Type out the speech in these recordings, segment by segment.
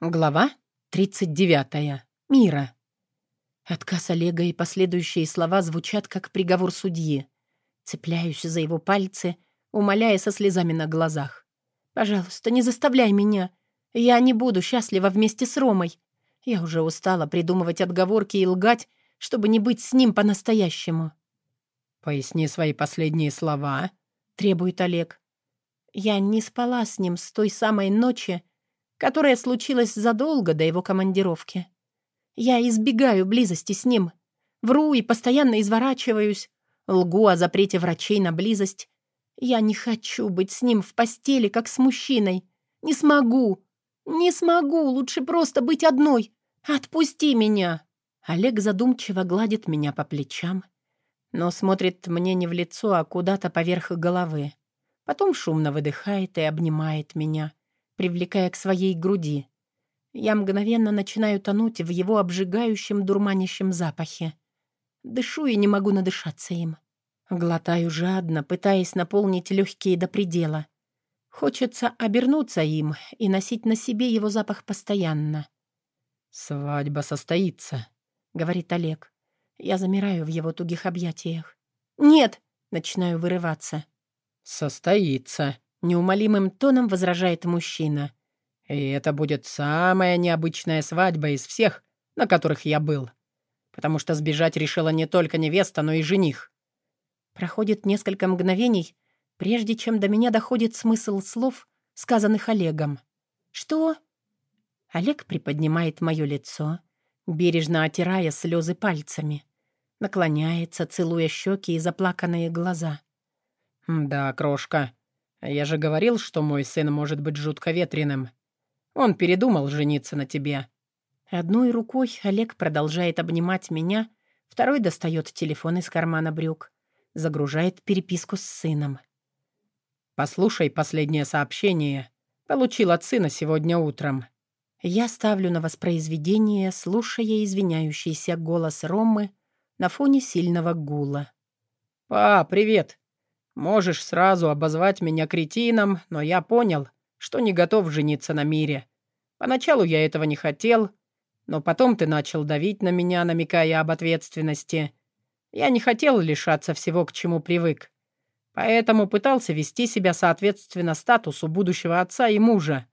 Глава 39. Мира. Отказ Олега и последующие слова звучат как приговор судьи. Цепляюсь за его пальцы, умоляя со слезами на глазах. «Пожалуйста, не заставляй меня. Я не буду счастлива вместе с Ромой. Я уже устала придумывать отговорки и лгать, чтобы не быть с ним по-настоящему». «Поясни свои последние слова», — требует Олег. «Я не спала с ним с той самой ночи, которая случилась задолго до его командировки. Я избегаю близости с ним, вру и постоянно изворачиваюсь, лгу о запрете врачей на близость. Я не хочу быть с ним в постели, как с мужчиной. Не смогу. Не смогу, лучше просто быть одной. Отпусти меня. Олег задумчиво гладит меня по плечам, но смотрит мне не в лицо, а куда-то поверх головы. Потом шумно выдыхает и обнимает меня привлекая к своей груди. Я мгновенно начинаю тонуть в его обжигающем дурманящем запахе. Дышу и не могу надышаться им. Глотаю жадно, пытаясь наполнить легкие до предела. Хочется обернуться им и носить на себе его запах постоянно. «Свадьба состоится», — говорит Олег. Я замираю в его тугих объятиях. «Нет!» — начинаю вырываться. «Состоится», Неумолимым тоном возражает мужчина. «И это будет самая необычная свадьба из всех, на которых я был. Потому что сбежать решила не только невеста, но и жених». Проходит несколько мгновений, прежде чем до меня доходит смысл слов, сказанных Олегом. «Что?» Олег приподнимает мое лицо, бережно отирая слезы пальцами. Наклоняется, целуя щеки и заплаканные глаза. «Да, крошка, я же говорил, что мой сын может быть жутко ветреным. Он передумал жениться на тебе». Одной рукой Олег продолжает обнимать меня, второй достает телефон из кармана брюк, загружает переписку с сыном. «Послушай последнее сообщение. Получил от сына сегодня утром». Я ставлю на воспроизведение, слушая извиняющийся голос Ромы на фоне сильного гула. «Па, привет. Можешь сразу обозвать меня кретином, но я понял, что не готов жениться на мире. Поначалу я этого не хотел, но потом ты начал давить на меня, намекая об ответственности. Я не хотел лишаться всего, к чему привык. Поэтому пытался вести себя соответственно статусу будущего отца и мужа.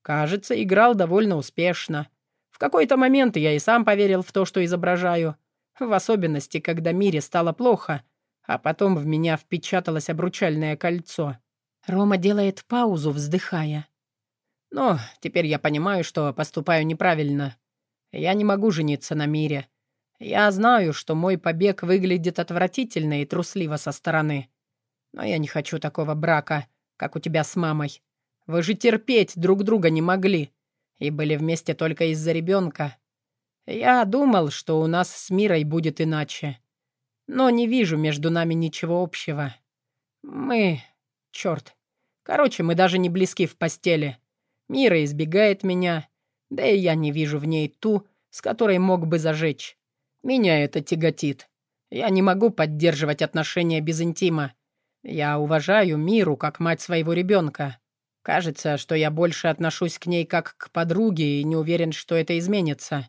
Кажется, играл довольно успешно. В какой-то момент я и сам поверил в то, что изображаю. В особенности, когда мире стало плохо — а потом в меня впечаталось обручальное кольцо. Рома делает паузу, вздыхая. Но теперь я понимаю, что поступаю неправильно. Я не могу жениться на мире. Я знаю, что мой побег выглядит отвратительно и трусливо со стороны. Но я не хочу такого брака, как у тебя с мамой. Вы же терпеть друг друга не могли и были вместе только из-за ребенка. Я думал, что у нас с Мирой будет иначе. Но не вижу между нами ничего общего. Мы... Черт. Короче, мы даже не близки в постели. Мира избегает меня, да и я не вижу в ней ту, с которой мог бы зажечь. Меня это тяготит. Я не могу поддерживать отношения без интима. Я уважаю Миру как мать своего ребенка. Кажется, что я больше отношусь к ней как к подруге и не уверен, что это изменится.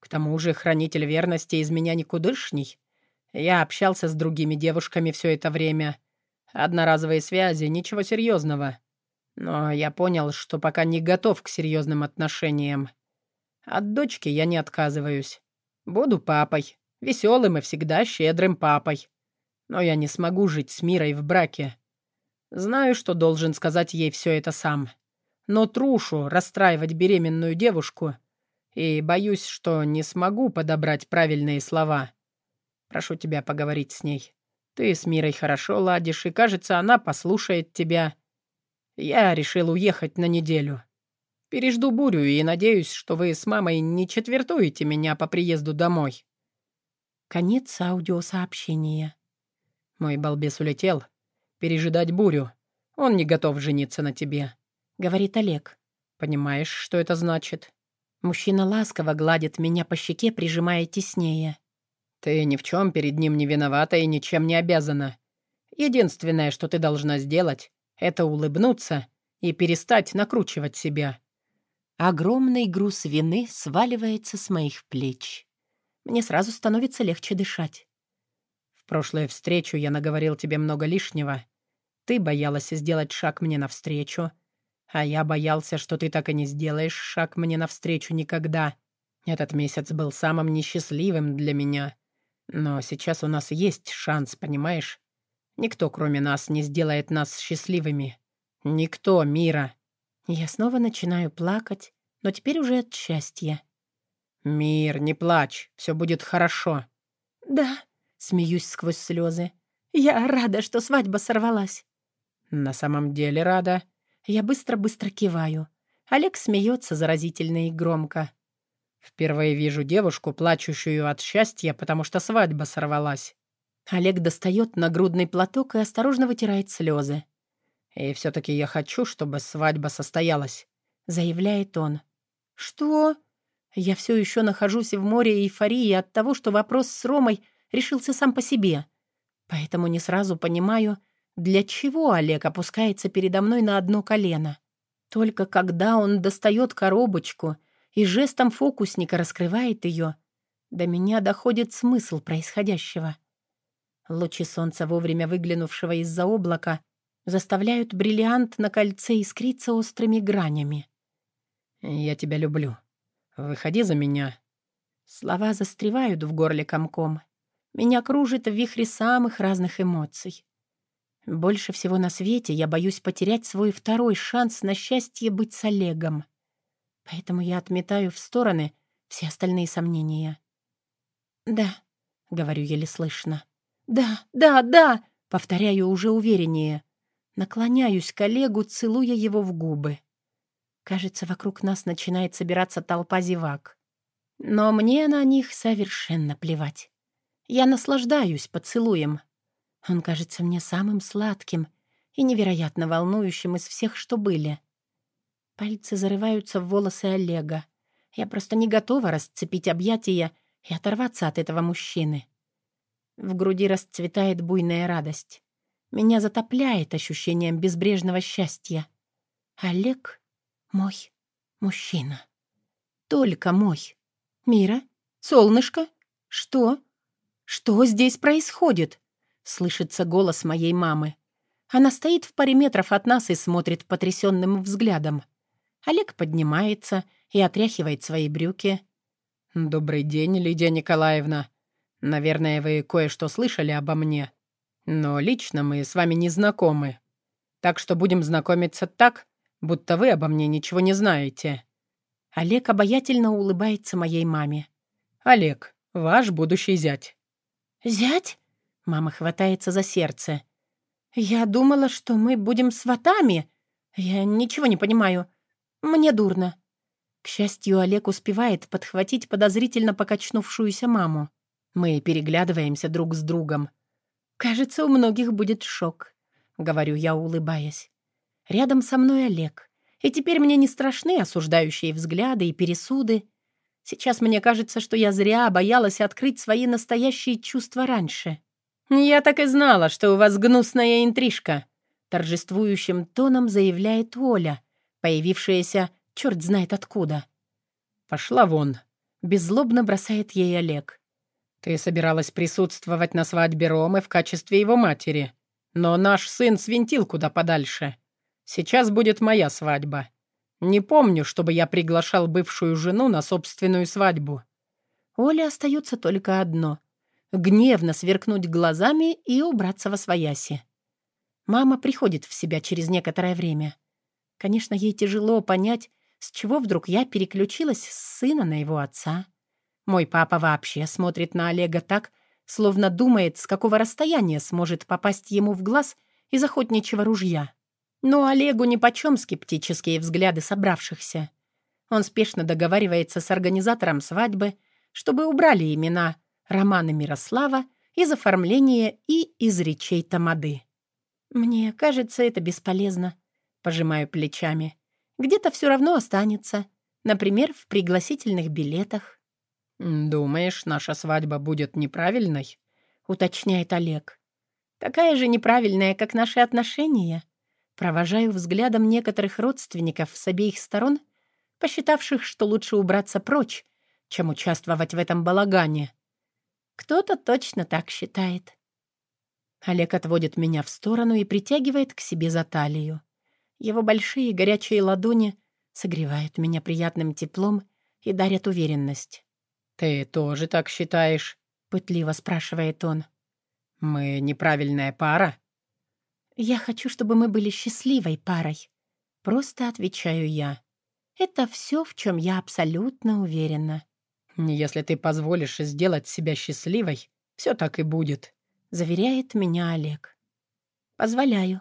К тому же хранитель верности из меня никудышний. Я общался с другими девушками все это время. Одноразовые связи, ничего серьезного. Но я понял, что пока не готов к серьезным отношениям. От дочки я не отказываюсь. Буду папой. Веселым и всегда щедрым папой. Но я не смогу жить с Мирой в браке. Знаю, что должен сказать ей все это сам. Но трушу расстраивать беременную девушку. И боюсь, что не смогу подобрать правильные слова. Прошу тебя поговорить с ней. Ты с Мирой хорошо ладишь, и, кажется, она послушает тебя. Я решил уехать на неделю. Пережду бурю и надеюсь, что вы с мамой не четвертуете меня по приезду домой». Конец аудиосообщения. Мой балбес улетел. Пережидать бурю. Он не готов жениться на тебе, — говорит Олег. Понимаешь, что это значит? Мужчина ласково гладит меня по щеке, прижимая теснее. Ты ни в чем перед ним не виновата и ничем не обязана. Единственное, что ты должна сделать, это улыбнуться и перестать накручивать себя. Огромный груз вины сваливается с моих плеч. Мне сразу становится легче дышать. В прошлую встречу я наговорил тебе много лишнего. Ты боялась сделать шаг мне навстречу, а я боялся, что ты так и не сделаешь шаг мне навстречу никогда. Этот месяц был самым несчастливым для меня. Но сейчас у нас есть шанс, понимаешь? Никто, кроме нас, не сделает нас счастливыми. Никто, Мира. Я снова начинаю плакать, но теперь уже от счастья. «Мир, не плачь, все будет хорошо». «Да», — смеюсь сквозь слезы. «Я рада, что свадьба сорвалась». «На самом деле рада». Я быстро-быстро киваю. Олег смеется заразительно и громко. «Впервые вижу девушку, плачущую от счастья, потому что свадьба сорвалась». Олег достает нагрудный платок и осторожно вытирает слезы. «И все-таки я хочу, чтобы свадьба состоялась», — заявляет он. «Что?» Я все еще нахожусь в море эйфории от того, что вопрос с Ромой решился сам по себе. Поэтому не сразу понимаю, для чего Олег опускается передо мной на одно колено. Только когда он достает коробочку и жестом фокусника раскрывает ее, до меня доходит смысл происходящего. Лучи солнца, вовремя выглянувшего из-за облака, заставляют бриллиант на кольце искриться острыми гранями. «Я тебя люблю. Выходи за меня». Слова застревают в горле комком. Меня кружит в вихре самых разных эмоций. Больше всего на свете я боюсь потерять свой второй шанс на счастье быть с Олегом. Поэтому я отметаю в стороны все остальные сомнения. «Да», — говорю еле слышно. «Да, да, да!» — повторяю уже увереннее. Наклоняюсь к Олегу, целуя его в губы. Кажется, вокруг нас начинает собираться толпа зевак. Но мне на них совершенно плевать. Я наслаждаюсь поцелуем. Он кажется мне самым сладким и невероятно волнующим из всех, что были. Пальцы зарываются в волосы Олега. Я просто не готова расцепить объятия и оторваться от этого мужчины. В груди расцветает буйная радость. Меня затопляет ощущением безбрежного счастья. Олег мой мужчина. Только мой. Мира? Солнышко? Что? Что здесь происходит? Слышится голос моей мамы. Она стоит в паре метров от нас и смотрит потрясенным взглядом. Олег поднимается и отряхивает свои брюки. «Добрый день, Лидия Николаевна. Наверное, вы кое-что слышали обо мне. Но лично мы с вами не знакомы. Так что будем знакомиться так, будто вы обо мне ничего не знаете». Олег обаятельно улыбается моей маме. «Олег, ваш будущий зять». «Зять?» Мама хватается за сердце. «Я думала, что мы будем сватами. Я ничего не понимаю. Мне дурно». К счастью, Олег успевает подхватить подозрительно покачнувшуюся маму. Мы переглядываемся друг с другом. «Кажется, у многих будет шок», — говорю я, улыбаясь. Рядом со мной Олег. И теперь мне не страшны осуждающие взгляды и пересуды. Сейчас мне кажется, что я зря боялась открыть свои настоящие чувства раньше. «Я так и знала, что у вас гнусная интрижка», — торжествующим тоном заявляет Оля, появившаяся черт знает откуда. «Пошла вон», — беззлобно бросает ей Олег. «Ты собиралась присутствовать на свадьбе Ромы в качестве его матери, но наш сын свинтил куда подальше. Сейчас будет моя свадьба. Не помню, чтобы я приглашал бывшую жену на собственную свадьбу». Оле остается только одно — гневно сверкнуть глазами и убраться во свояси. Мама приходит в себя через некоторое время. Конечно, ей тяжело понять, с чего вдруг я переключилась с сына на его отца. Мой папа вообще смотрит на Олега так, словно думает, с какого расстояния сможет попасть ему в глаз из охотничьего ружья. Но Олегу нипочем скептические взгляды собравшихся. Он спешно договаривается с организатором свадьбы, чтобы убрали имена Романа Мирослава из оформления и из речей Тамады. «Мне кажется, это бесполезно», — пожимаю плечами. «Где-то все равно останется. Например, в пригласительных билетах». «Думаешь, наша свадьба будет неправильной?» — уточняет Олег. «Такая же неправильная, как наши отношения», Провожаю взглядом некоторых родственников с обеих сторон, посчитавших, что лучше убраться прочь, чем участвовать в этом балагане. Кто-то точно так считает. Олег отводит меня в сторону и притягивает к себе за талию. Его большие горячие ладони согревают меня приятным теплом и дарят уверенность. «Ты тоже так считаешь?» — пытливо спрашивает он. «Мы неправильная пара?» «Я хочу, чтобы мы были счастливой парой», — просто отвечаю я. Это все, в чем я абсолютно уверена. «Если ты позволишь сделать себя счастливой, все так и будет», — заверяет меня Олег. «Позволяю»,